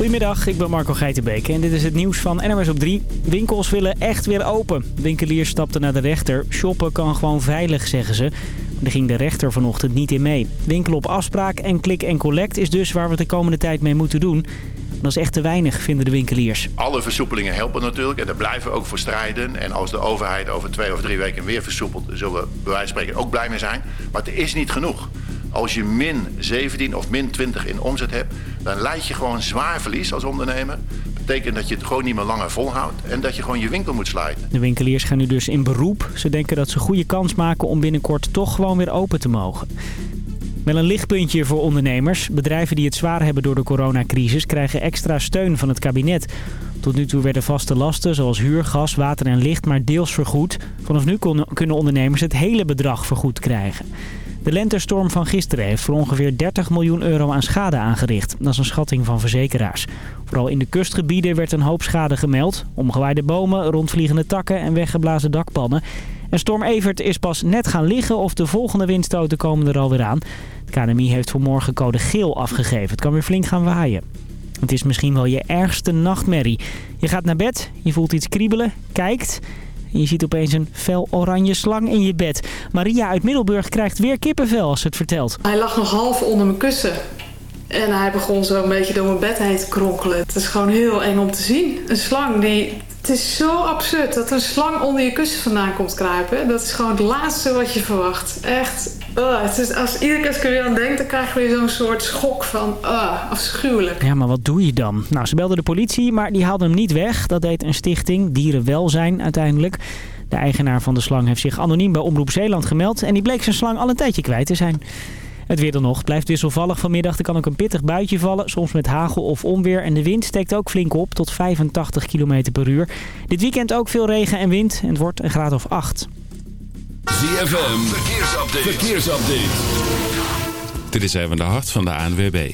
Goedemiddag, ik ben Marco Geitenbeek en dit is het nieuws van NMS op 3. Winkels willen echt weer open. Winkeliers stapten naar de rechter. Shoppen kan gewoon veilig, zeggen ze. Daar ging de rechter vanochtend niet in mee. Winkel op afspraak en klik en collect is dus waar we de komende tijd mee moeten doen. Dat is echt te weinig, vinden de winkeliers. Alle versoepelingen helpen natuurlijk en daar blijven we ook voor strijden. En als de overheid over twee of drie weken weer versoepelt, zullen we bij wijze van spreken ook blij mee zijn. Maar het is niet genoeg. Als je min 17 of min 20 in omzet hebt, dan leid je gewoon zwaar verlies als ondernemer. Dat betekent dat je het gewoon niet meer langer volhoudt en dat je gewoon je winkel moet sluiten. De winkeliers gaan nu dus in beroep. Ze denken dat ze goede kans maken om binnenkort toch gewoon weer open te mogen. Wel een lichtpuntje voor ondernemers. Bedrijven die het zwaar hebben door de coronacrisis krijgen extra steun van het kabinet. Tot nu toe werden vaste lasten zoals huur, gas, water en licht maar deels vergoed. Vanaf nu kunnen ondernemers het hele bedrag vergoed krijgen. De lentestorm van gisteren heeft voor ongeveer 30 miljoen euro aan schade aangericht. Dat is een schatting van verzekeraars. Vooral in de kustgebieden werd een hoop schade gemeld. Omgewaaide bomen, rondvliegende takken en weggeblazen dakpannen. En storm Evert is pas net gaan liggen of de volgende windstoten komen er alweer aan. Het KNMI heeft vanmorgen code geel afgegeven. Het kan weer flink gaan waaien. Het is misschien wel je ergste nachtmerrie. Je gaat naar bed, je voelt iets kriebelen, kijkt... Je ziet opeens een fel oranje slang in je bed. Maria uit Middelburg krijgt weer kippenvel als ze het vertelt. Hij lag nog half onder mijn kussen. En hij begon zo een beetje door mijn bed heen te kronkelen. Het is gewoon heel eng om te zien. Een slang die... Het is zo absurd dat een slang onder je kussen vandaan komt kruipen. Dat is gewoon het laatste wat je verwacht. Echt. Uh, het is, als, iedere keer als ik er weer aan denk, dan krijg je weer zo'n soort schok van uh, afschuwelijk. Ja, maar wat doe je dan? Nou, ze belden de politie, maar die haalde hem niet weg. Dat deed een stichting, Dierenwelzijn uiteindelijk. De eigenaar van de slang heeft zich anoniem bij Omroep Zeeland gemeld. En die bleek zijn slang al een tijdje kwijt te zijn. Het weer dan nog. Blijft wisselvallig vanmiddag. Er kan ook een pittig buitje vallen. Soms met hagel of onweer. En de wind steekt ook flink op. Tot 85 km per uur. Dit weekend ook veel regen en wind. En het wordt een graad of 8. ZFM. Verkeersupdate. Verkeersupdate. Dit is even de hart van de ANWB.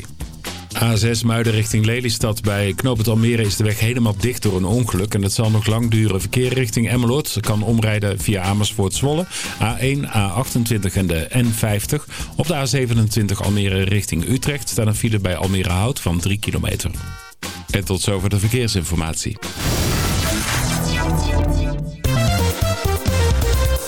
A6 Muiden richting Lelystad. Bij Knoopend Almere is de weg helemaal dicht door een ongeluk. En dat zal nog lang duren. Verkeer richting Emmeloord kan omrijden via Amersfoort Zwolle. A1, A28 en de N50. Op de A27 Almere richting Utrecht staat een file bij Almere Hout van 3 kilometer. En tot zover de verkeersinformatie.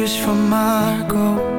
liedjes van Marco.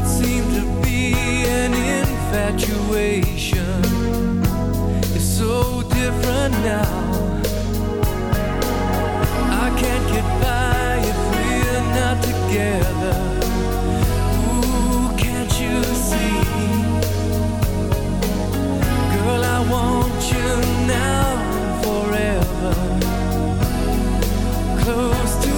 what seemed to be an infatuation is so different now. I can't get by if we're not together. Ooh, can't you see? Girl, I want you now forever. Close to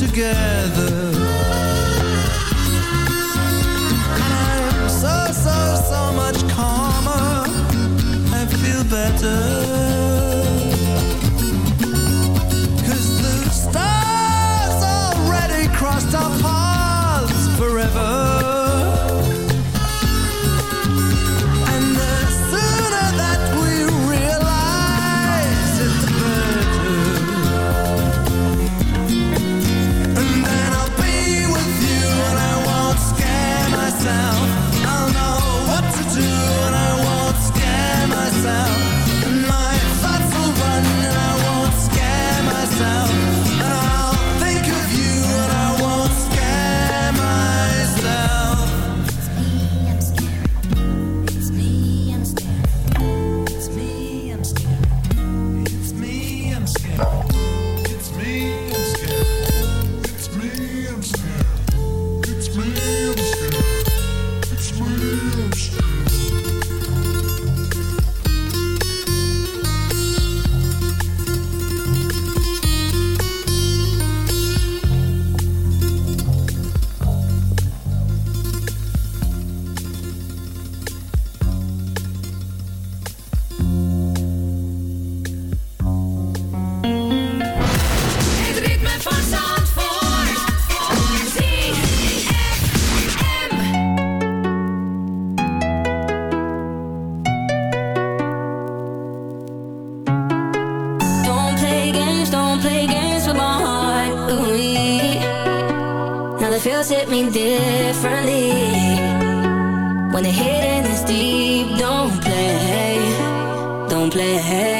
together. play games with my heart, ooh. Now the feels hit me differently. When the hidden is deep, don't play. Don't play.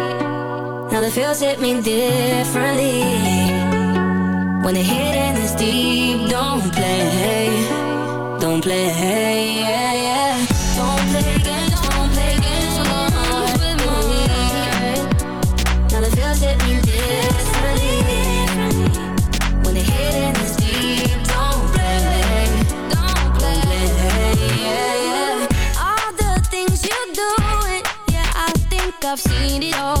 now the feels hit me differently. When the hidden is deep, don't play, don't play. Yeah, yeah. Don't play games, don't play games with my now the feels hit me differently. When the hidden is deep, don't play, don't play. Yeah, yeah. All the things you do, it, yeah, I think I've seen it all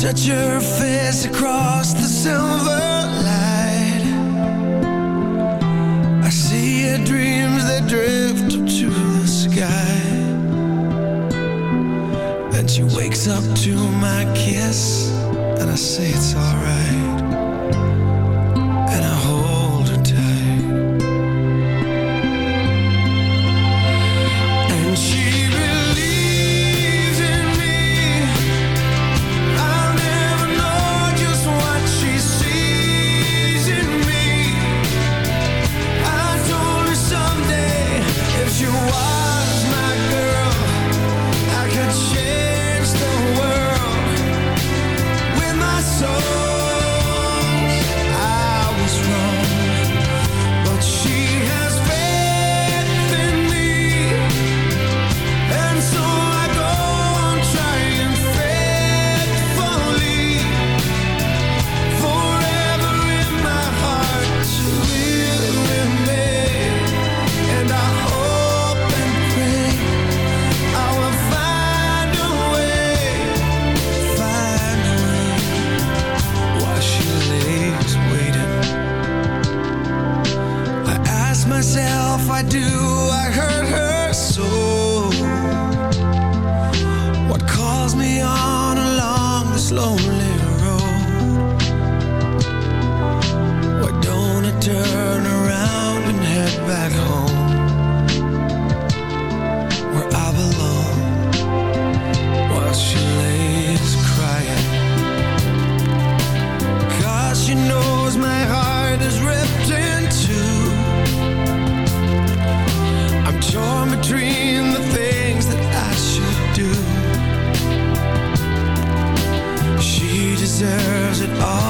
Touch her face across the silver light. I see her dreams that drift up to the sky. Then she wakes up to my kiss, and I say it's alright. Deserves it all,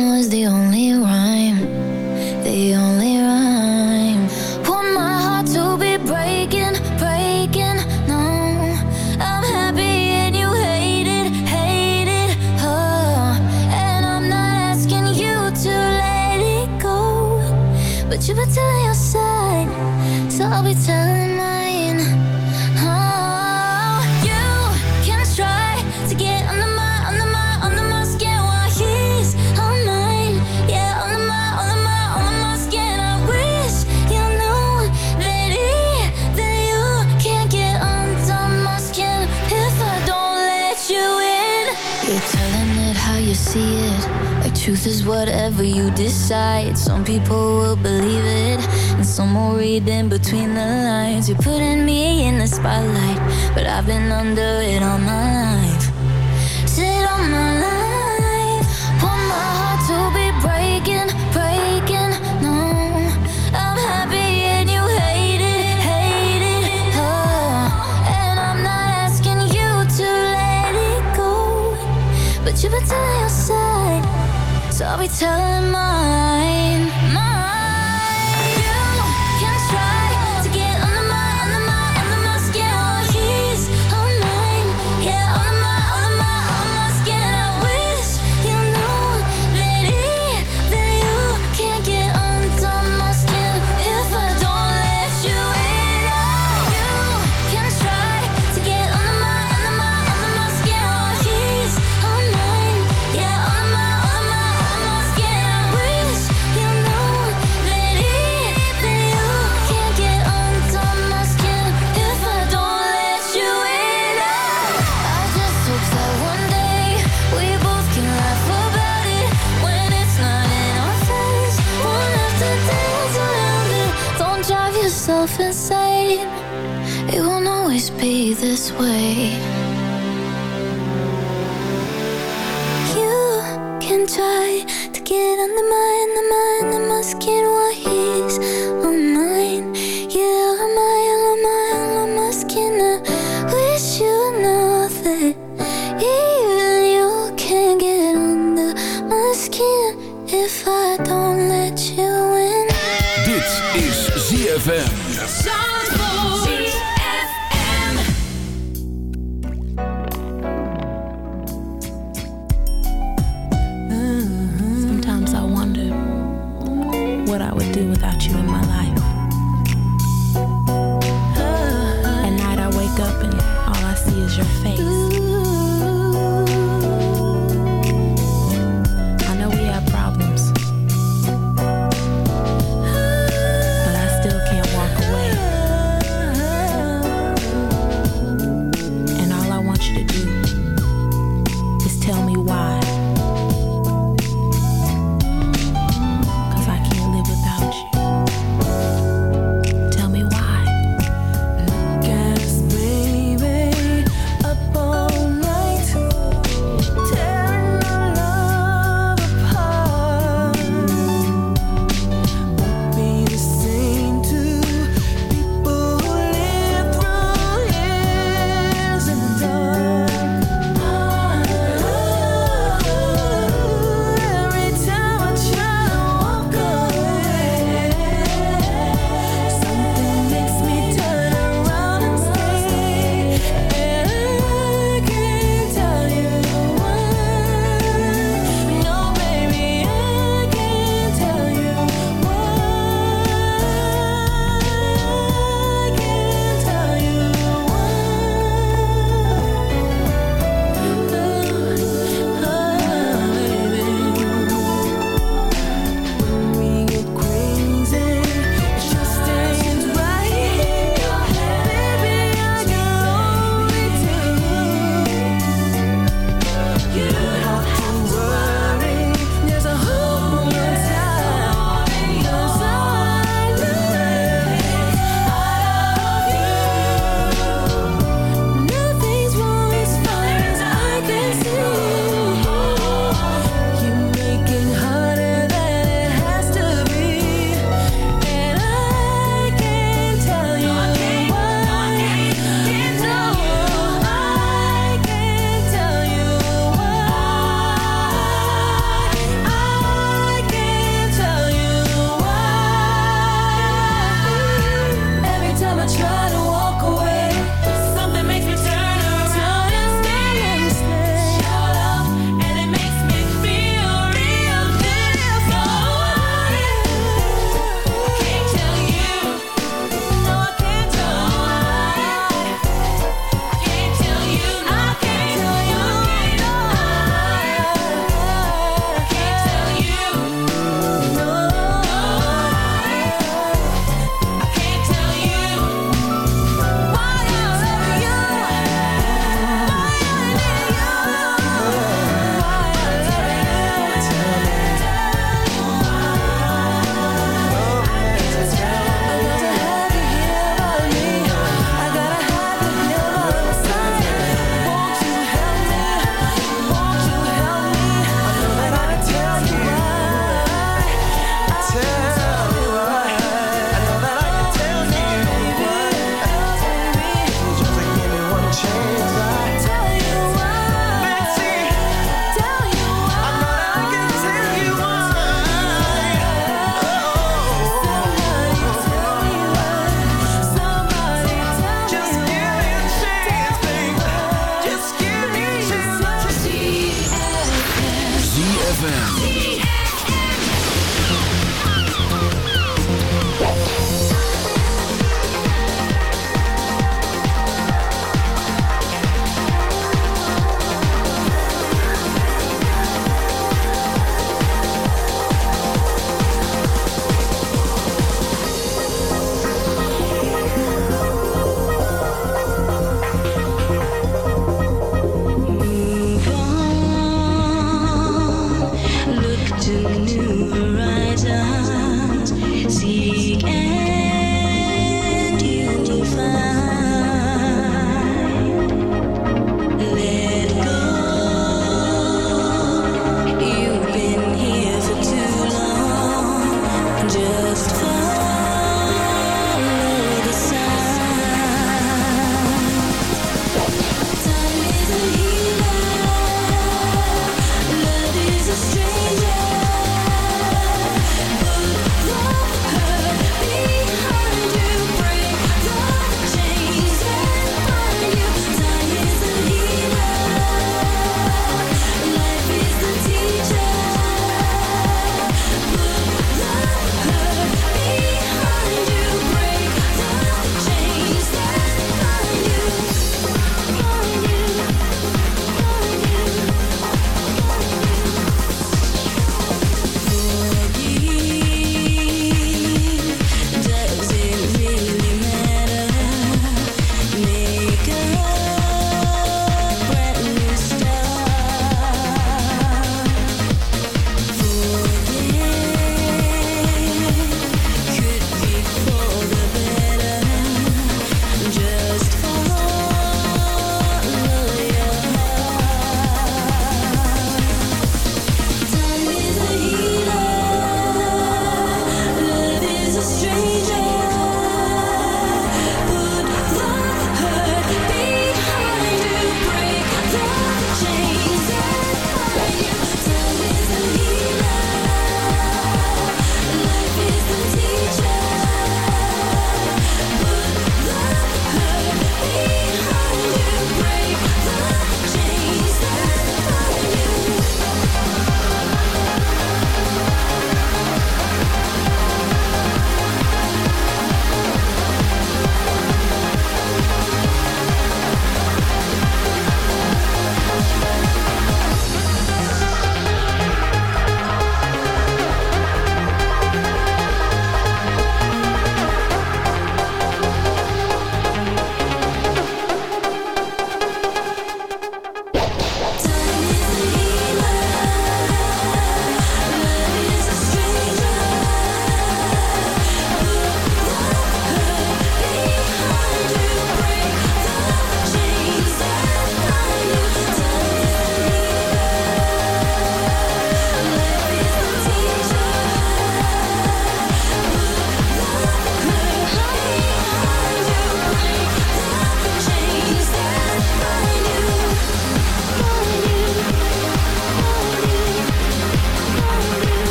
reading between the lines. You're putting me in the spotlight, but I've been under it all my life. Sit on my life. Want my heart to be breaking, breaking. No, I'm happy and you hate it, hate it. Oh, and I'm not asking you to let it go, but you better your side, so I'll be telling mine. This way.